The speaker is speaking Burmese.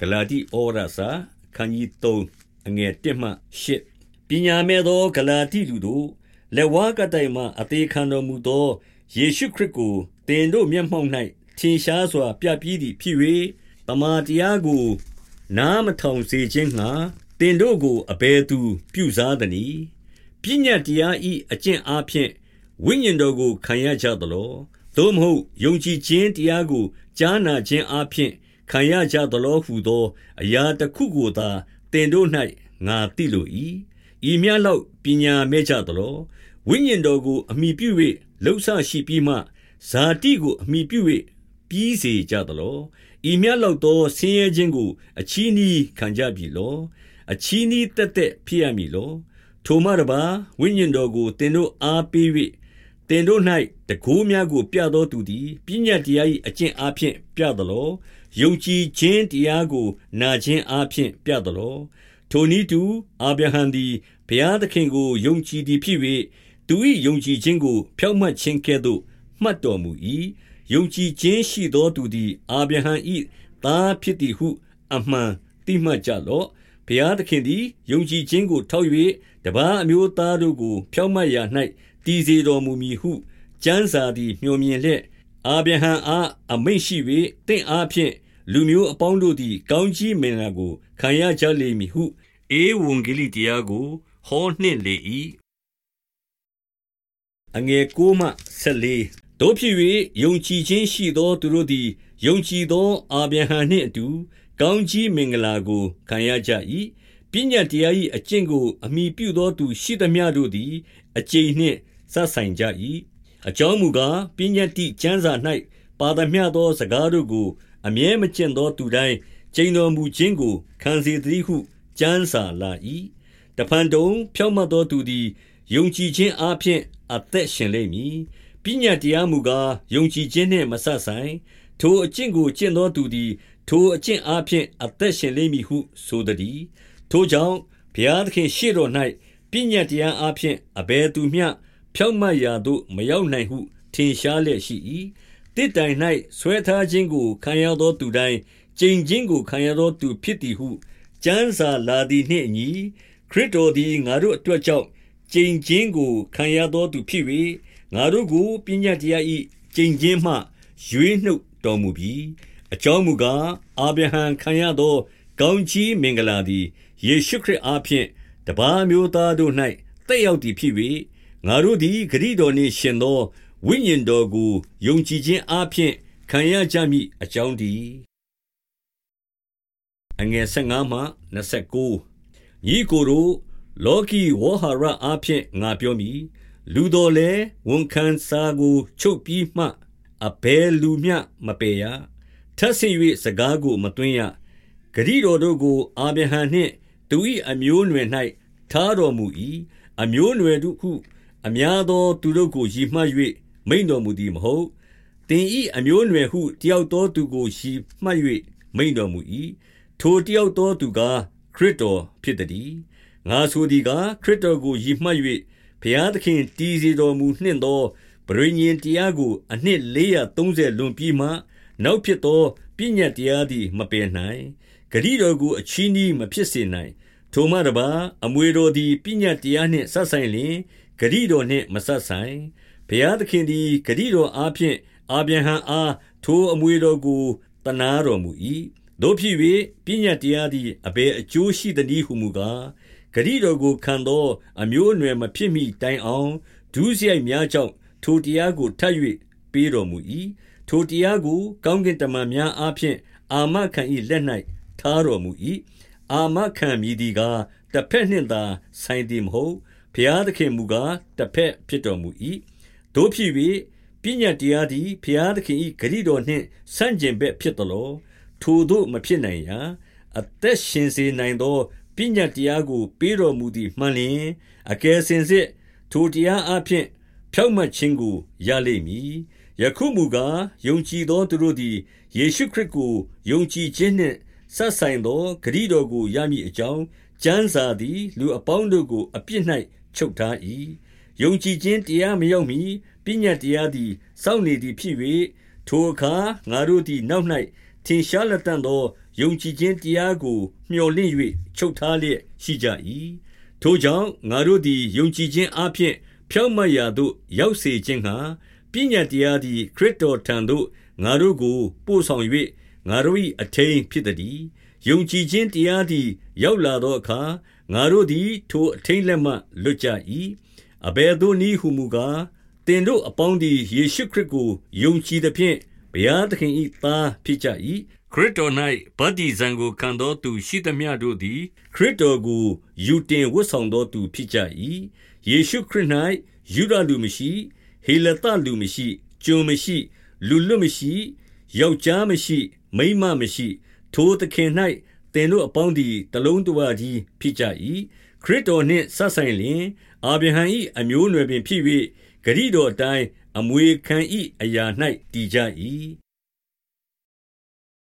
ဂလာတိဩရစာခန်းကြီး3အငယ်1မှ8ပညာမဲ့သောဂလာတိလူတို့လက်ဝါးကတိုင်မှအသေးခံတော်မူသောယေရှုခရစ်ကိုတင်တို့မျက်မှောက်၌ထင်ရှားစွာ ပြပြသည်ဖြစ်၍တမန်တရားကို နားမထောင်စေခြင်းငှာတင်တို့ကိုအဘယ်သူ ပြုစားသနည်းပညာတရားဤအကျင့်အားဖြင့်ဝိညာဉ်တော်ကိုခံရကြသလောသို့မဟုတ်ယုံကြည်ခြင်းတရားကိုကြားနာခြင်းအပြင် ခံရကြသလောဟုသော အရာတစ်ခုကိုသာတင်တို့၌ငါသိလို၏ဤမြတ်လောက်ပညာမဲ့ကြသလောဝိညာဉ်တော်ကိုအမိပြု၍လှုပ်ဆရှိပြီးမှဇာတိကိုအမိပြု၍ပြီးစေကြသလောဤမြတ်လောက်သောဆင်းရဲခြင်းကို အချီးနှီးခံကြပြီလောအချီးနှီးတက်တက်ဖြစ်ရမည်လောထိုမှတပါဝိညာဉ်တော်ကိုတင်တို့အားပေး၍ တင်တို့၌တကိုးများကို ပြသောသူသည် ပညာတရား၏အကျင့်အားဖြင့် ပြသလော ယုံကြည်ခြင်းတရားကို နာခြင်းအားဖြင့် ပြသလော ထိုနည်းတူ အာဗြဟံသည် ဘုရားသခင်ကို ယုံကြည်သည်ဖြစ်၍သူ၏ယုံကြည်ခြင်းကို ဖြောင့်မတ်ခြင်းကဲ့သို့ မှတ်တော်မူ၏ယုံကြည်ခြင်းရှိသောသူသည် အာဗြဟံ၏သားဖြစ်သည်ဟု အမှန်သိမှတ်ကြလော့ ဘုရားသခင်သည် ယုံကြည်ခြင်းကို ထောက်၍တပါးအမျိုးသားတို့ကို ဖြောင့်မတ်ရာ၌ တည်စေတော်မူမည်ဟုကျမ်းစာသည်မျှော်မြင်လျက်အာဗြဟံအားအမိန့်ရှိ၍တင့်အားဖြင့်လူမျိုးအပေါင်းတို့သည် ကောင်းကြီးမင်္ဂလာကိုခံရကြလိမ့်မည်ဟုဧဝံဂေလိတရားကိုဟောနှင့်လေ၏အငယ်ကိုမှဆက်လေတို့ဖြစ်၍ယုံကြည်ခြင်းရှိသောသူတို့သည်ယုံကြည်သောအာဗြဟံနှင့်အတူ ကောင်းကြီးမင်္ဂလာကိုခံရကြ၏ပညာတရား၏အကျင့်ကိုအမိပြုသောသူရှိသမျှတို့သည် အကျိန်နှင့် ဆက်ဆိုင်ကြ၏အကြောင်းမူကားပညာတိကျမ်းစာ၌ပါသမျှသောစကားတို့ကို အမြဲမကျင့်သောသူတိုင်းကျိန်တော်မူခြင်းကိုခံစေသည်ဟုကျမ်းစာလာ၏တဖန်တုံဖြောင့်မတ်သောသူသည်ယုံကြည်ခြင်းအပြင်အသက်ရှင်လိမ့်မည်ပညာတရားမူကားယုံကြည်ခြင်းနှင့်မဆက်ဆိုင်ထိုအကျင့်ကိုကျင့်သောသူသည် ထိုအကျင့်အပြင်အသက်ရှင်လိမ့်မည်ဟု ဆိုသည်ထိုကြောင့်ဘုရားသခင်ရှေ့တော်၌ပညာတရားအပြင်အဘယ်သူမျှ ဖြောင့်မတ်ရာသို့မရောက်နိုင်ဟုထင်ရှားလျက်ရှိ၏တစ်တိုင်၌ဆွဲထားခြင်းကိုခံရသောသူတိုင်းကျင့်ခြင်းကိုခံရသောသူဖြစ်သည်ဟုကျမ်းစာလာသည်နှင့်အညီခရစ်တော်သည်ငါတို့အတွက်ကြောင့်ကျင့်ခြင်းကိုခံရသောသူဖြစ်၍ငါတို့ကိုပညာတရား၏ကျင့်ခြင်းမှရွေးနှုတ်တော်မူပြီးအကြောင်းမူကားအာဗြဟံခံရသော ကောင်းချီးမင်္ဂလာသည်ယေရှုခရစ်အားဖြင့်တပါးမျိုးသားတို့၌တက်ရောက်သည်ဖြစ်၍ ငါတို့သည်ဂရိတော်နှင့်ရှင်သောဝိညာဉ်တော်ကိုယုံကြည်ခြင်းအပြင်ခံရကြမည်အကြောင်းတည်းအငယ်15မှ29ညီကိုတို့လောကီဝေါဟာရအဖြစ်ငါပြောမည်လူတော်လဲဝန်ခံစာကိုချုပ်ပြီးမှအဘယ်လူမျှမပယ်ရထပ်ဆင့်၍စကားကိုမသွင်းရဂရိတော်တို့ကို အာဗြဟံနှင့်သူ၏အမျိုးအနွယ်၌ထားတော်မူ၏အမျိုးအနွယ်တို့ဟု အများသောသူတို့ကိုရည်မှတ်၍မိန်တော်မူသည်မဟုတ်တင်ဤအမျိုးအနွယ်ဟုတယောက်သောသူကိုရည်မှတ်၍မိန်တော်မူ၏ထိုတယောက်သောသူကားခရစ်တော်ဖြစ်သည်ငါဆိုသည်ကားခရစ်တော်ကိုရည်မှတ်၍ဘုရားသခင်တည်စေတော်မူနှင့်သောပရိညင်တရားကိုအနှစ်430လွန်ပြီးမှ နောက်ဖြစ်သောပညာတရားသည်မပယ်နိုင်ဂရိတော်ကိုအချီးနှီးမဖြစ်စေနိုင် ထိုမှတပါအမွေတော်သည်ပညာတရားနှင့်ဆက်ဆိုင်လျင် ဂရိတော်နှင့်မဆက်ဆိုင်ဘုရားသခင်သည်ဂရိတော်အားဖြင့်အာဗြဟံအားထိုအမွေတော်ကိုတနာတော်မူ၏တို့ဖြစ်၍ပညာတရားသည်အဘယ်အကျိုးရှိသနည်းဟုမူကားဂရိတော်ကိုခံသော အမျိုးအနွယ်မဖြစ်မီတိုင်အောင်ဒုစရိုက်များကြောင့်ထိုတရားကိုထပ်၍ပေးတော်မူ၏ထိုတရားကို ကောင်းကင်တမန်များအားဖြင့်အာမခံ၏လက်၌ထားတော်မူ၏အာမခံမည်ဒီကားတစ်ဖက်နှင့်သာဆိုင်သည်မဟုတ် ဘုရားသခင်မူကားတစ်ဖက်ဖြစ်တော်မူ၏တို့ဖြစ်၍ပညာတရားသည်ဘုရားသခင်၏ဂရုတော်နှင့်ဆန့်ကျင်ဘက်ဖြစ်တော်လောထိုတို့မဖြစ်နိုင်ရာအသက်ရှင်စေနိုင်သောပညာတရားကို ပေးတော်မူသည်မှန်လျင်အကယ်စင်စစ်ထိုတရားအဖျင်ဖြောက်မှတ်ခြင်းကိုရလိမ့်မည်ယခုမူကားယုံကြည်သောသူတို့သည်ယေရှုခရစ်ကိုယုံကြည်ခြင်းနှင့်ဆက်ဆိုင်သောဂရုတော်ကိုရမည်အကြောင်းကျမ်းစာသည် လူအပေါင်းတို့ကိုအပြစ်၌ ချုပ်ထား၏ယုံကြည်ခြင်းတရားမရောက်မီပညာတရားသည်စောင့်နေသည်ဖြစ်၍ထိုအခါငါတို့သည်နောက်၌ထထင်ရှားလက်တန့်သောယုံကြည်ခြင်းတရားကိုမြော်လင့်၍ချုပ်ထားလျက်ရှိကြ၏။ထိုကြောင့်ငါတို့သည်ယုံကြည်ခြင်းအားဖြင့်ဖြောင့်မတ်ရာသို့ရောက်စေခြင်းငှါပညတ်တရားသည်ခရစ်တော်ထံသို့ငါတို့ကိုပို့ဆောင်၍ငါတို့၏အထိန်းဖြစ်သတည်း။ယုံကြည်ခြင်းတရားသည် ရောက်လာသောအခါ ငါတို့သည် ထိုအထိန်းလက်မှလွတ်ကြ၏။အဘယ်သို့နည်းဟူမူကား၊သင်တို့အပေါင်းသည် ယေရှုခရစ်ကို ယုံကြည်သဖြင့် ဘုရားသခင်၏သားဖြစ်ကြ၏။ခရစ်တော်၌ဗတ္တိဇံကိုခံသောသူရှိသမျှတို့သည် ခရစ်တော်ကို ယူတင်ဝတ်ဆောင်သောသူဖြစ်ကြ၏။ယေရှုခရစ်၌ယုဒလူမရှိ၊ဟေလသလူမရှိ၊ကျွန်မရှိ၊လူလွတ်မရှိ၊ယောက်ျားမရှိ၊မိန်းမမရှိ။ထိုသခင်၌ သင်တို့အပေါင်းသည်တလုံးတဝတည်းဖြစ်ကြ၏။ခရစ်တော်နှင့်စပ်ဆိုင်လျှင်၊အာဗြဟံ၏အမျိုးအနွယ်ပင်ဖြစ်၍ဂတိတော်အတိုင်းအမွေခံ၏အရာ၌တည်ကြ၏